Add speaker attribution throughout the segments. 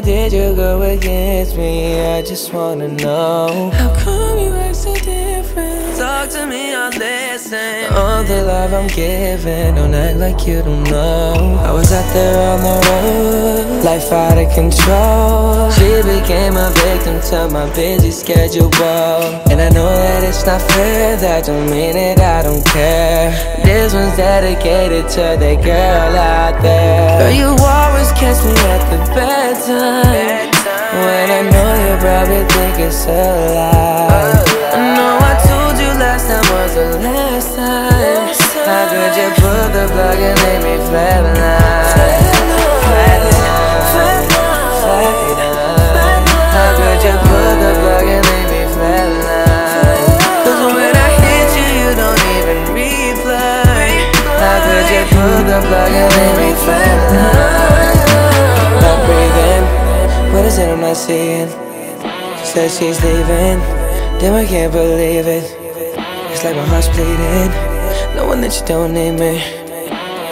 Speaker 1: did you go against me? I just wanna know. How come you act so different? Talk to me, I'll listen. All the love I'm giving, don't act like you don't know. I was out there on the road, life out of control. She became a victim to my busy schedule. And I know that it's not fair, that don't mean it, I don't care. This one's dedicated to the girl out there. Girl, you always catch me at the bad time When I know you probably think it's a pull the plug and make me flatline what is it I'm not seeing? She said she's leaving. Damn, I can't believe it. It's like my heart's bleeding. Knowing that you don't need me.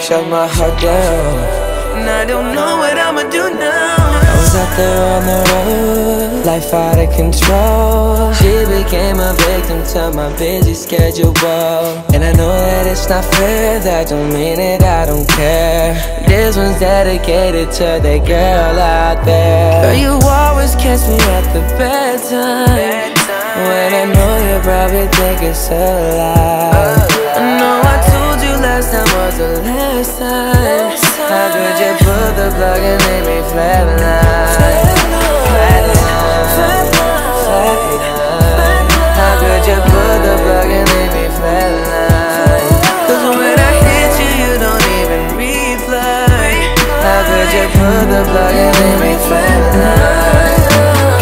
Speaker 1: Shut my heart down. And I don't know what I'ma do now. I was out there on the Life out of control. She became a victim to my busy schedule. And I know that it's not fair That don't mean it, I don't care. This one's dedicated to the girl out there. Girl, you always catch me at the bad time. When I know you probably think it's a lie. I know I told you last time was the last time. How could you pull the plug and make me Flatline you pull the plug and make me flatline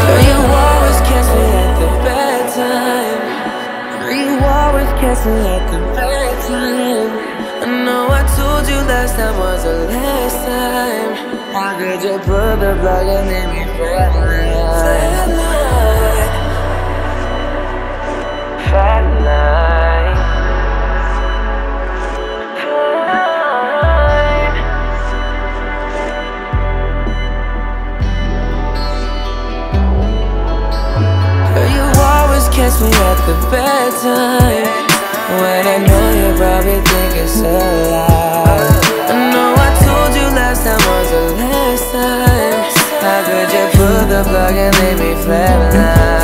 Speaker 1: Girl, you always catch me at the bad time Girl, you always catch me at the bad time I know I told you last time was the last time. How could you pull the plug and make me flatline Flatline always me at the bedtime. When I know you probably think it's a lie. I know I told you last time was the last time. How could you pull the plug and make me Flatline